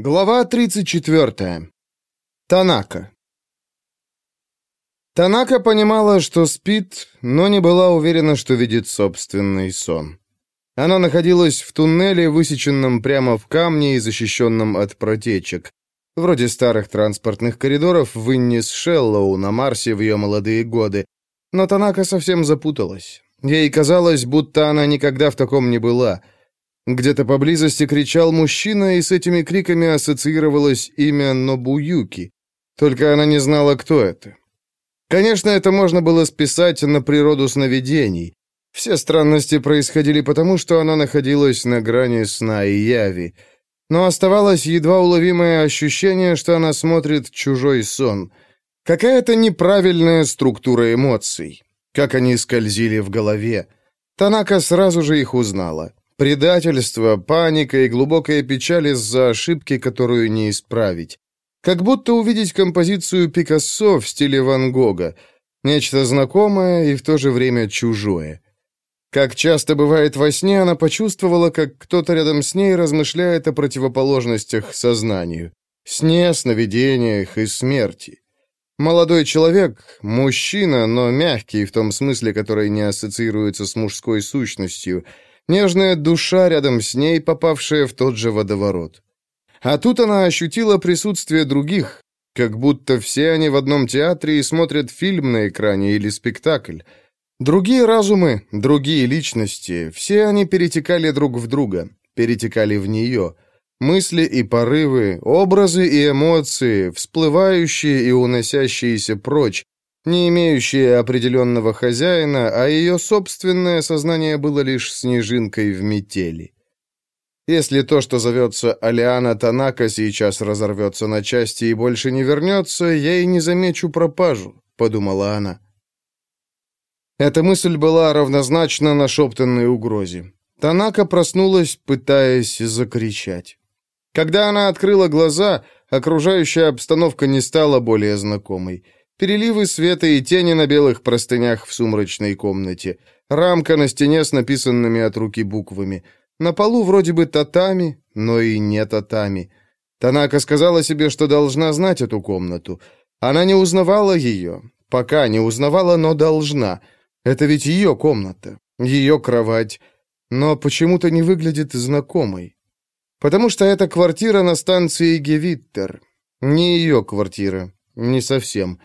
Глава 34. Танака. Танака понимала, что спит, но не была уверена, что видит собственный сон. Она находилась в туннеле, высеченном прямо в камне и защищенном от протечек, вроде старых транспортных коридоров в Иннис-Шеллоу на Марсе в ее молодые годы. Но Танака совсем запуталась. Ей казалось, будто она никогда в таком не была — где-то поблизости кричал мужчина, и с этими криками ассоциировалось имя Нобуюки. Только она не знала, кто это. Конечно, это можно было списать на природу сновидений. Все странности происходили потому, что она находилась на грани сна и яви. Но оставалось едва уловимое ощущение, что она смотрит чужой сон. Какая-то неправильная структура эмоций. Как они скользили в голове. Танака сразу же их узнала. Предательство, паника и глубокая печаль из-за ошибки, которую не исправить. Как будто увидеть композицию Пикассо в стиле Ван Гога. Нечто знакомое и в то же время чужое. Как часто бывает во сне, она почувствовала, как кто-то рядом с ней размышляет о противоположностях сознанию. Сне, сновидениях и смерти. Молодой человек, мужчина, но мягкий в том смысле, который не ассоциируется с мужской сущностью – Нежная душа рядом с ней, попавшая в тот же водоворот. А тут она ощутила присутствие других, как будто все они в одном театре и смотрят фильм на экране или спектакль. Другие разумы, другие личности, все они перетекали друг в друга, перетекали в нее. Мысли и порывы, образы и эмоции, всплывающие и уносящиеся прочь, не имеющие определенного хозяина, а ее собственное сознание было лишь снежинкой в метели. Если то, что зовется Алиана Танака, сейчас разорвется на части и больше не вернется, я и не замечу пропажу, — подумала она. Эта мысль была равнозначна нашептанной угрозе. Танака проснулась, пытаясь закричать. Когда она открыла глаза, окружающая обстановка не стала более знакомой — Переливы света и тени на белых простынях в сумрачной комнате. Рамка на стене с написанными от руки буквами. На полу вроде бы татами, но и не татами. Танака сказала себе, что должна знать эту комнату. Она не узнавала ее. Пока не узнавала, но должна. Это ведь ее комната, ее кровать. Но почему-то не выглядит знакомой. Потому что это квартира на станции Гевиттер. Не ее квартира. Не совсем.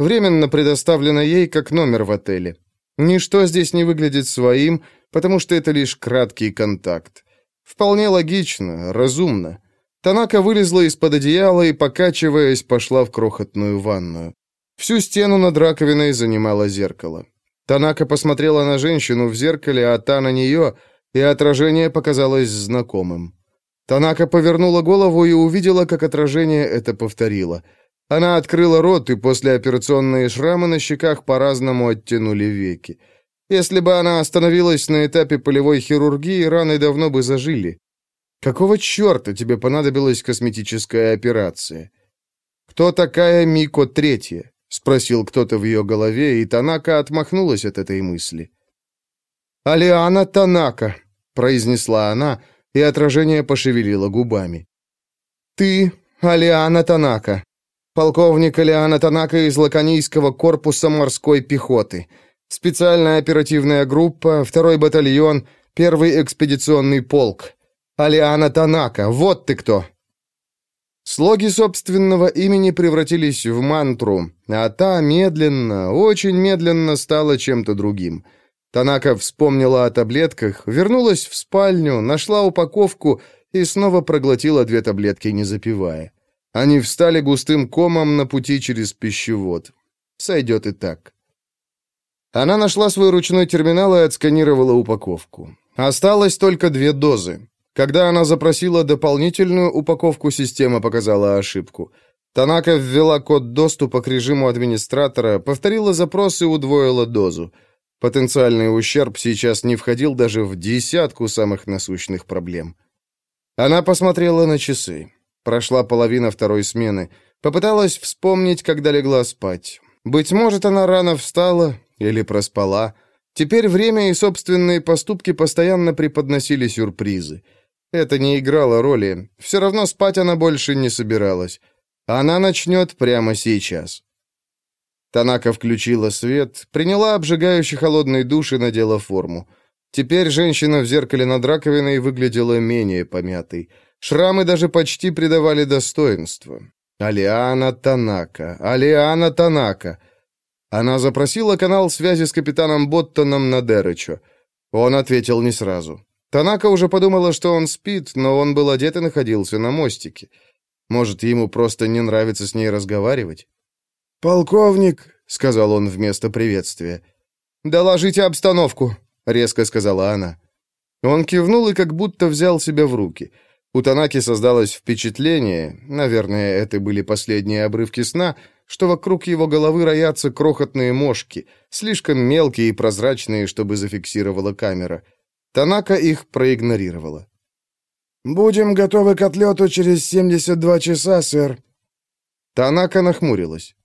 Временно предоставлено ей как номер в отеле. Ничто здесь не выглядит своим, потому что это лишь краткий контакт. Вполне логично, разумно. Танака вылезла из-под одеяла и, покачиваясь, пошла в крохотную ванную. Всю стену над раковиной занимало зеркало. Танака посмотрела на женщину в зеркале, а та на нее, и отражение показалось знакомым. Танака повернула голову и увидела, как отражение это повторило — она открыла рот, и послеоперационные шрамы на щеках по-разному оттянули веки. Если бы она остановилась на этапе полевой хирургии, раны давно бы зажили. Какого черта тебе понадобилась косметическая операция? Кто такая Мико Третья? Спросил кто-то в ее голове, и Танака отмахнулась от этой мысли. «Алиана Танака», — произнесла она, и отражение пошевелило губами. «Ты, Алиана Танака, Полковник Элиана Танака из Лаконийского корпуса морской пехоты. Специальная оперативная группа, второй батальон, первый экспедиционный полк. Алиана Танака, вот ты кто!» Слоги собственного имени превратились в мантру, а та медленно, очень медленно стала чем-то другим. Танака вспомнила о таблетках, вернулась в спальню, нашла упаковку и снова проглотила две таблетки, не запивая. Они встали густым комом на пути через пищевод. Сойдет и так. Она нашла свой ручной терминал и отсканировала упаковку. Осталось только две дозы. Когда она запросила дополнительную упаковку, система показала ошибку. Танака ввела код доступа к режиму администратора, повторила запрос и удвоила дозу. Потенциальный ущерб сейчас не входил даже в десятку самых насущных проблем. Она посмотрела на часы. Прошла половина второй смены. Попыталась вспомнить, когда легла спать. Быть может, она рано встала или проспала. Теперь время и собственные поступки постоянно преподносили сюрпризы. Это не играло роли. Все равно спать она больше не собиралась. Она начнет прямо сейчас. Танака включила свет, приняла обжигающий холодный душ и надела форму. Теперь женщина в зеркале над раковиной выглядела менее помятой. Шрамы даже почти придавали достоинство. Алиана Танака, Алиана Танака. Она запросила канал связи с капитаном Боттоном на Дерычо. Он ответил не сразу. Танака уже подумала, что он спит, но он был одет и находился на мостике. Может, ему просто не нравится с ней разговаривать? «Полковник», — сказал он вместо приветствия. «Доложите обстановку», — резко сказала она. Он кивнул и как будто взял себя в руки. У Танаки создалось впечатление, наверное, это были последние обрывки сна, что вокруг его головы роятся крохотные мошки, слишком мелкие и прозрачные, чтобы зафиксировала камера. Танака их проигнорировала. «Будем готовы к отлету через 72 часа, сэр». Танака нахмурилась.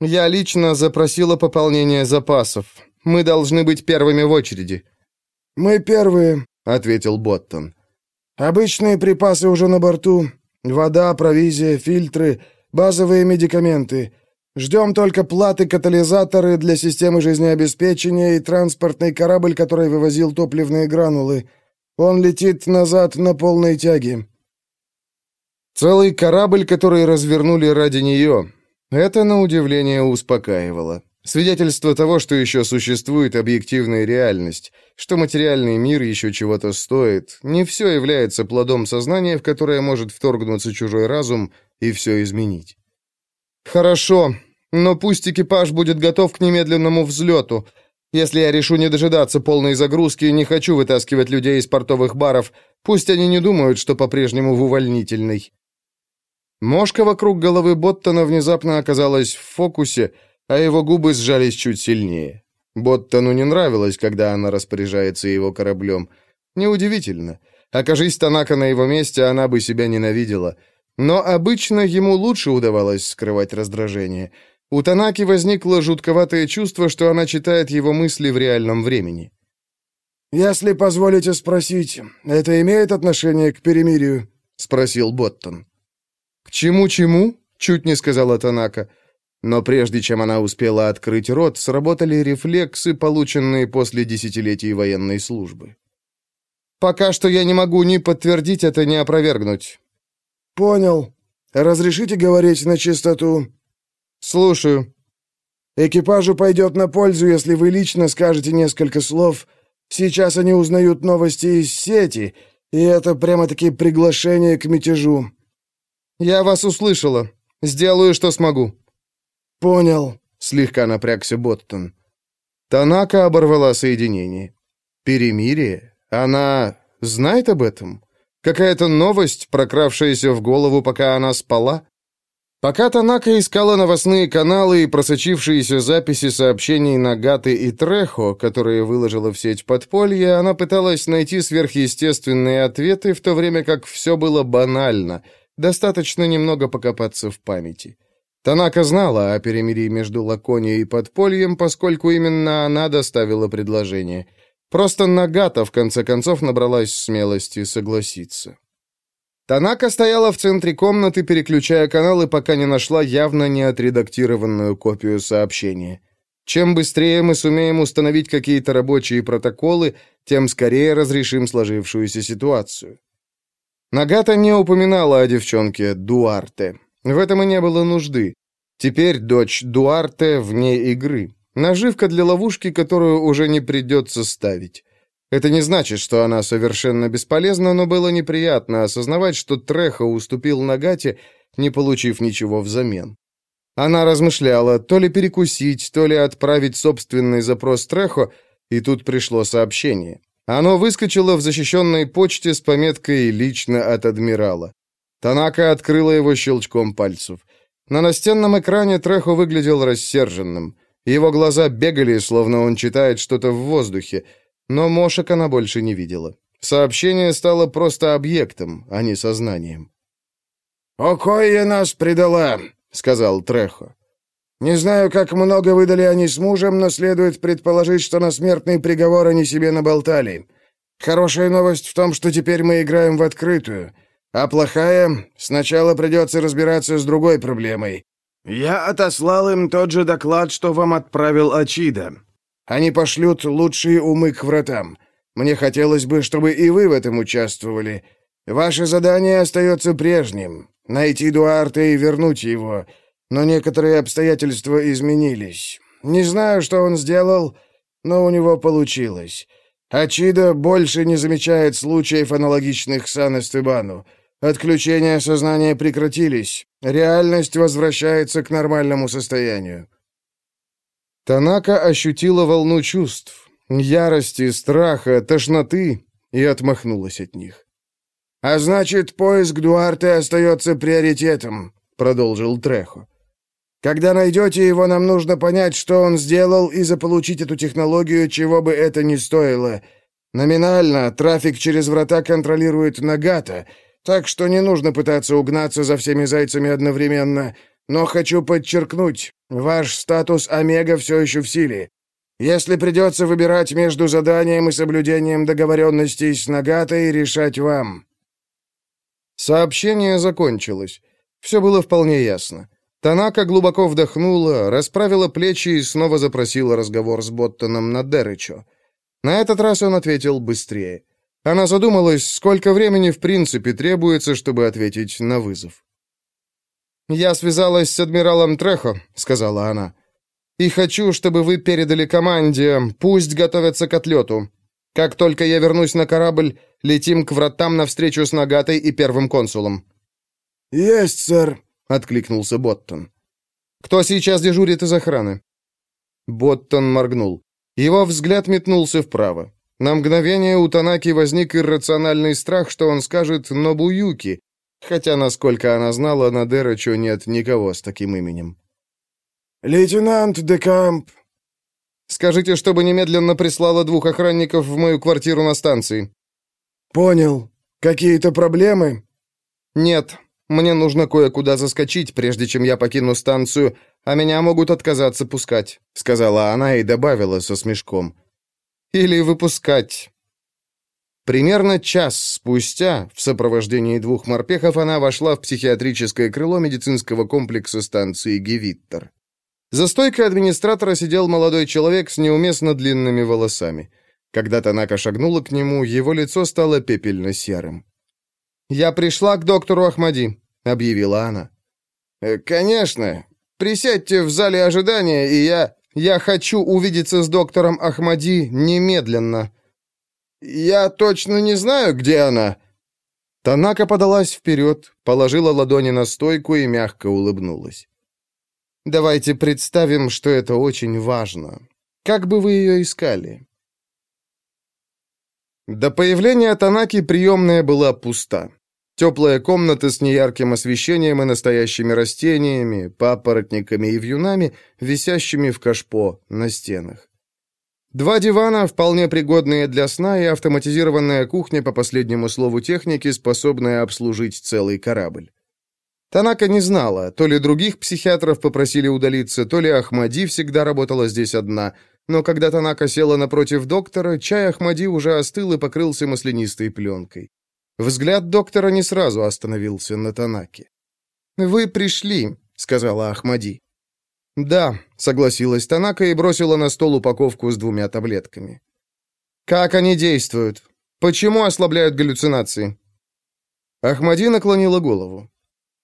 «Я лично запросила пополнение запасов. Мы должны быть первыми в очереди». «Мы первые», — ответил Боттон. «Обычные припасы уже на борту. Вода, провизия, фильтры, базовые медикаменты. Ждем только платы катализаторы для системы жизнеобеспечения и транспортный корабль, который вывозил топливные гранулы. Он летит назад на полной тяге». Целый корабль, который развернули ради нее. Это, на удивление, успокаивало. Свидетельство того, что еще существует объективная реальность, что материальный мир еще чего-то стоит. Не все является плодом сознания, в которое может вторгнуться чужой разум и все изменить. «Хорошо, но пусть экипаж будет готов к немедленному взлету. Если я решу не дожидаться полной загрузки, не хочу вытаскивать людей из портовых баров, пусть они не думают, что по-прежнему в увольнительной». Мошка вокруг головы Боттона внезапно оказалась в фокусе, а его губы сжались чуть сильнее. Боттону не нравилось, когда она распоряжается его кораблем. Неудивительно. Окажись Танака на его месте, она бы себя ненавидела. Но обычно ему лучше удавалось скрывать раздражение. У Танаки возникло жутковатое чувство, что она читает его мысли в реальном времени. «Если позволите спросить, это имеет отношение к перемирию?» — спросил Боттон. «К чему-чему?» — чуть не сказала Танака. Но прежде чем она успела открыть рот, сработали рефлексы, полученные после десятилетий военной службы. «Пока что я не могу ни подтвердить это, ни опровергнуть. «Понял. Разрешите говорить на чистоту?» «Слушаю». «Экипажу пойдет на пользу, если вы лично скажете несколько слов. Сейчас они узнают новости из сети, и это прямо-таки приглашение к мятежу». «Я вас услышала. Сделаю, что смогу». «Понял», — слегка напрягся Боттон. Танака оборвала соединение. «Перемирие? Она знает об этом?» Какая-то новость, прокравшаяся в голову, пока она спала? Пока Танака искала новостные каналы и просочившиеся записи сообщений Нагаты и Трехо, которые выложила в сеть подполья, она пыталась найти сверхъестественные ответы, в то время как все было банально, достаточно немного покопаться в памяти. Танака знала о перемирии между Лаконией и подпольем, поскольку именно она доставила предложение – Просто Нагата, в конце концов, набралась смелости согласиться. Танака стояла в центре комнаты, переключая каналы, пока не нашла явно не отредактированную копию сообщения. Чем быстрее мы сумеем установить какие-то рабочие протоколы, тем скорее разрешим сложившуюся ситуацию. Нагата не упоминала о девчонке Дуарте. В этом и не было нужды. Теперь дочь Дуарте вне игры. Наживка для ловушки, которую уже не придется ставить. Это не значит, что она совершенно бесполезна, но было неприятно осознавать, что Трехо уступил Нагате, не получив ничего взамен. Она размышляла, то ли перекусить, то ли отправить собственный запрос Трехо, и тут пришло сообщение. Оно выскочило в защищенной почте с пометкой «Лично от адмирала». Танака открыла его щелчком пальцев. На настенном экране Трехо выглядел рассерженным. Его глаза бегали, словно он читает что-то в воздухе, но мошек она больше не видела. Сообщение стало просто объектом, а не сознанием. «Окойя нас предала», — сказал Трехо. «Не знаю, как много выдали они с мужем, но следует предположить, что на смертный приговор они себе наболтали. Хорошая новость в том, что теперь мы играем в открытую. А плохая — сначала придется разбираться с другой проблемой. Я отослал им тот же доклад, что вам отправил Ачида. Они пошлют лучшие умы к вратам. Мне хотелось бы, чтобы и вы в этом участвовали. Ваше задание остается прежним — найти Дуарта и вернуть его. Но некоторые обстоятельства изменились. Не знаю, что он сделал, но у него получилось. Ачида больше не замечает случаев, аналогичных Сан Эстебану. Отключения сознания прекратились. Реальность возвращается к нормальному состоянию. Танака ощутила волну чувств, ярости, страха, тошноты и отмахнулась от них. «А значит, поиск Дуарте остается приоритетом», — продолжил Трехо. «Когда найдете его, нам нужно понять, что он сделал, и заполучить эту технологию, чего бы это ни стоило. Номинально трафик через врата контролирует Нагата, так что не нужно пытаться угнаться за всеми зайцами одновременно. Но хочу подчеркнуть, ваш статус Омега все еще в силе. Если придется выбирать между заданием и соблюдением договоренностей с Нагатой, решать вам». Сообщение закончилось. Все было вполне ясно. Танака глубоко вдохнула, расправила плечи и снова запросила разговор с Боттоном на Дерычо. На этот раз он ответил быстрее. Она задумалась, сколько времени в принципе требуется, чтобы ответить на вызов. «Я связалась с адмиралом Трехо», — сказала она. «И хочу, чтобы вы передали команде, пусть готовятся к отлету. Как только я вернусь на корабль, летим к вратам навстречу с Нагатой и первым консулом». «Есть, сэр», — откликнулся Боттон. «Кто сейчас дежурит из охраны?» Боттон моргнул. Его взгляд метнулся вправо. На мгновение у Танаки возник иррациональный страх, что он скажет «Нобуюки», хотя, насколько она знала, на Дерачо нет никого с таким именем. «Лейтенант Декамп». «Скажите, чтобы немедленно прислала двух охранников в мою квартиру на станции». «Понял. Какие-то проблемы?» «Нет. Мне нужно кое-куда заскочить, прежде чем я покину станцию, а меня могут отказаться пускать», — сказала она и добавила со смешком. Или выпускать. Примерно час спустя, в сопровождении двух морпехов, она вошла в психиатрическое крыло медицинского комплекса станции Гевиттер. За стойкой администратора сидел молодой человек с неуместно длинными волосами. Когда Танака шагнула к нему, его лицо стало пепельно-серым. «Я пришла к доктору Ахмади», — объявила она. «Э, «Конечно. Присядьте в зале ожидания, и я...» Я хочу увидеться с доктором Ахмади немедленно. Я точно не знаю, где она. Танака подалась вперед, положила ладони на стойку и мягко улыбнулась. Давайте представим, что это очень важно. Как бы вы ее искали? До появления Танаки приемная была пуста. Теплая комната с неярким освещением и настоящими растениями, папоротниками и вьюнами, висящими в кашпо на стенах. Два дивана, вполне пригодные для сна, и автоматизированная кухня, по последнему слову техники, способная обслужить целый корабль. Танака не знала, то ли других психиатров попросили удалиться, то ли Ахмади всегда работала здесь одна, но когда Танака села напротив доктора, чай Ахмади уже остыл и покрылся маслянистой пленкой. Взгляд доктора не сразу остановился на Танаке. «Вы пришли», — сказала Ахмади. «Да», — согласилась Танака и бросила на стол упаковку с двумя таблетками. «Как они действуют? Почему ослабляют галлюцинации?» Ахмади наклонила голову.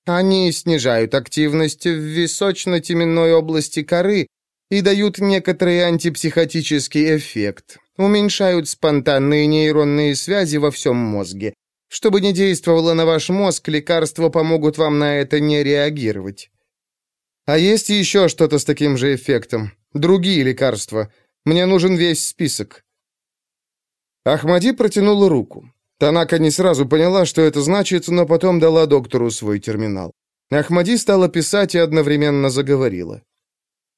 «Они снижают активность в височно-теменной области коры и дают некоторый антипсихотический эффект, уменьшают спонтанные нейронные связи во всем мозге, чтобы не действовало на ваш мозг, лекарства помогут вам на это не реагировать. А есть еще что-то с таким же эффектом? Другие лекарства. Мне нужен весь список. Ахмади протянула руку. Танака не сразу поняла, что это значит, но потом дала доктору свой терминал. Ахмади стала писать и одновременно заговорила.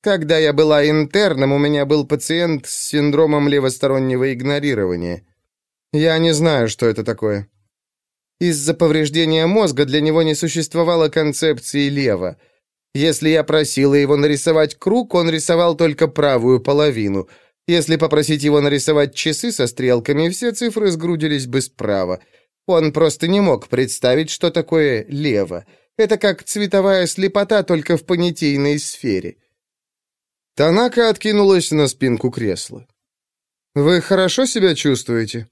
Когда я была интерном, у меня был пациент с синдромом левостороннего игнорирования. Я не знаю, что это такое. Из-за повреждения мозга для него не существовало концепции лева. Если я просила его нарисовать круг, он рисовал только правую половину. Если попросить его нарисовать часы со стрелками, все цифры сгрудились бы справа. Он просто не мог представить, что такое лево. Это как цветовая слепота, только в понятийной сфере. Танака откинулась на спинку кресла. «Вы хорошо себя чувствуете?»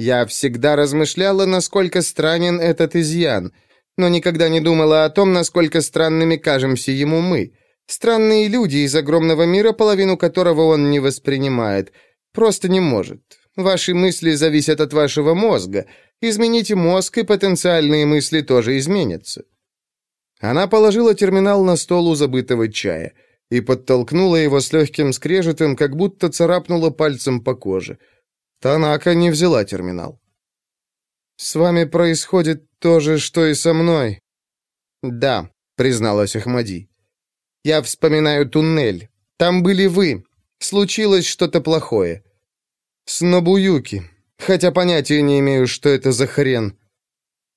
Я всегда размышляла, насколько странен этот изъян, но никогда не думала о том, насколько странными кажемся ему мы. Странные люди из огромного мира, половину которого он не воспринимает. Просто не может. Ваши мысли зависят от вашего мозга. Измените мозг, и потенциальные мысли тоже изменятся. Она положила терминал на стол у забытого чая и подтолкнула его с легким скрежетом, как будто царапнула пальцем по коже. Танака не взяла терминал. «С вами происходит то же, что и со мной». «Да», — призналась Ахмади. Я вспоминаю туннель. Там были вы. Случилось что-то плохое. С Нобуюки. Хотя понятия не имею, что это за хрен.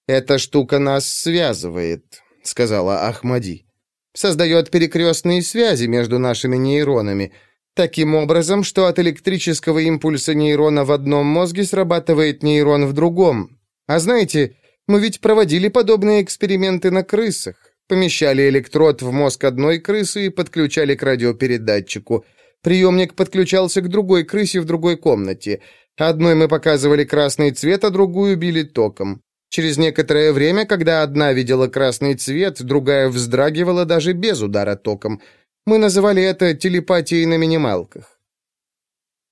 Эта штука нас связывает, сказала Ахмади. Создает перекрестные связи между нашими нейронами. Таким образом, что от электрического импульса нейрона в одном мозге срабатывает нейрон в другом. А знаете, мы ведь проводили подобные эксперименты на крысах. Помещали электрод в мозг одной крысы и подключали к радиопередатчику. Приемник подключался к другой крысе в другой комнате. Одной мы показывали красный цвет, а другую били током. Через некоторое время, когда одна видела красный цвет, другая вздрагивала даже без удара током. Мы называли это телепатией на минималках.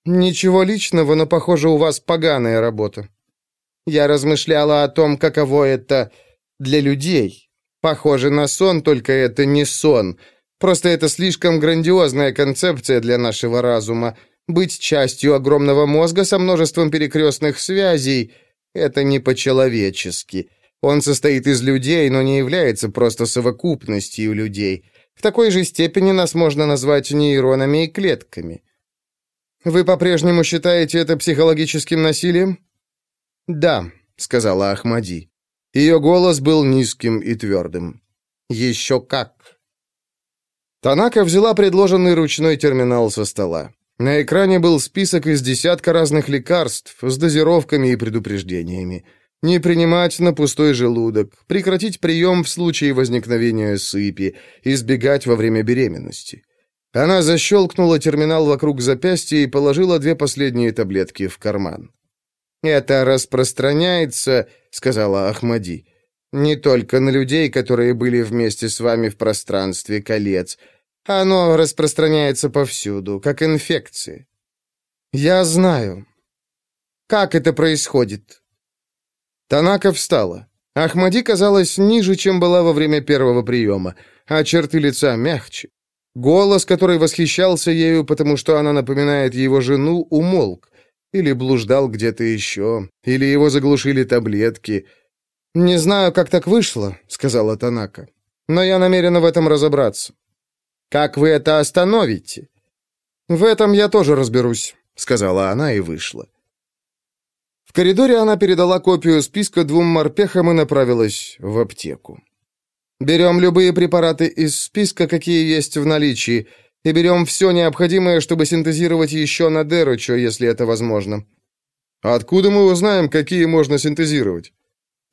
«Ничего личного, но, похоже, у вас поганая работа». Я размышляла о том, каково это для людей, Похоже на сон, только это не сон. Просто это слишком грандиозная концепция для нашего разума. Быть частью огромного мозга со множеством перекрестных связей — это не по-человечески. Он состоит из людей, но не является просто совокупностью людей. В такой же степени нас можно назвать нейронами и клетками. Вы по-прежнему считаете это психологическим насилием? Да, сказала Ахмади. Ее голос был низким и твердым. «Еще как!» Танака взяла предложенный ручной терминал со стола. На экране был список из десятка разных лекарств с дозировками и предупреждениями. Не принимать на пустой желудок, прекратить прием в случае возникновения сыпи, избегать во время беременности. Она защелкнула терминал вокруг запястья и положила две последние таблетки в карман. «Это распространяется», — сказала Ахмади, «не только на людей, которые были вместе с вами в пространстве колец. Оно распространяется повсюду, как инфекция». «Я знаю». «Как это происходит?» Танака встала. Ахмади казалась ниже, чем была во время первого приема, а черты лица мягче. Голос, который восхищался ею, потому что она напоминает его жену, умолк. Или блуждал где-то еще, или его заглушили таблетки. «Не знаю, как так вышло», — сказала Танака. «Но я намерена в этом разобраться». «Как вы это остановите?» «В этом я тоже разберусь», — сказала она и вышла. В коридоре она передала копию списка двум морпехам и направилась в аптеку. «Берем любые препараты из списка, какие есть в наличии, и берем все необходимое, чтобы синтезировать еще на Дерочо, если это возможно». «Откуда мы узнаем, какие можно синтезировать?»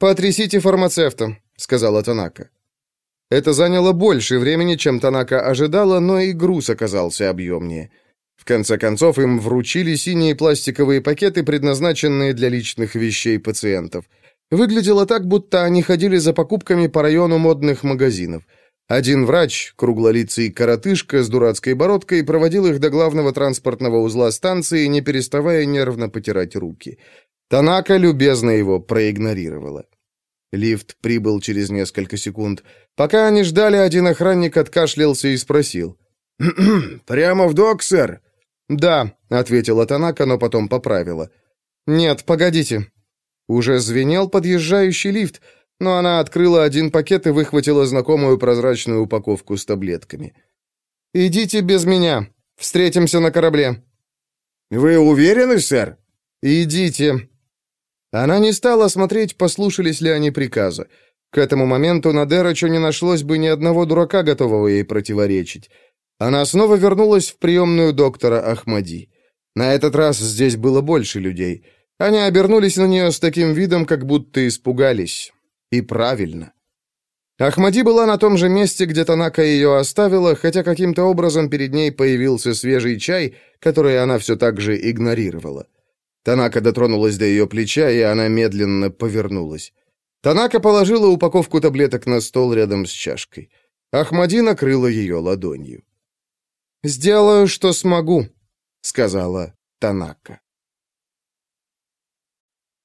«Потрясите фармацевта», — сказала Танака. Это заняло больше времени, чем Танака ожидала, но и груз оказался объемнее. В конце концов, им вручили синие пластиковые пакеты, предназначенные для личных вещей пациентов. Выглядело так, будто они ходили за покупками по району модных магазинов — один врач, круглолицый коротышка с дурацкой бородкой, проводил их до главного транспортного узла станции, не переставая нервно потирать руки. Танака любезно его проигнорировала. Лифт прибыл через несколько секунд. Пока они ждали, один охранник откашлялся и спросил. «Прямо в док, сэр?» «Да», — ответила Танака, но потом поправила. «Нет, погодите». Уже звенел подъезжающий лифт, но она открыла один пакет и выхватила знакомую прозрачную упаковку с таблетками. «Идите без меня. Встретимся на корабле». «Вы уверены, сэр?» «Идите». Она не стала смотреть, послушались ли они приказа. К этому моменту на Дерачо не нашлось бы ни одного дурака, готового ей противоречить. Она снова вернулась в приемную доктора Ахмади. На этот раз здесь было больше людей. Они обернулись на нее с таким видом, как будто испугались. И правильно. Ахмади была на том же месте, где Танака ее оставила, хотя каким-то образом перед ней появился свежий чай, который она все так же игнорировала. Танака дотронулась до ее плеча, и она медленно повернулась. Танака положила упаковку таблеток на стол рядом с чашкой. Ахмади накрыла ее ладонью. «Сделаю, что смогу», — сказала Танака.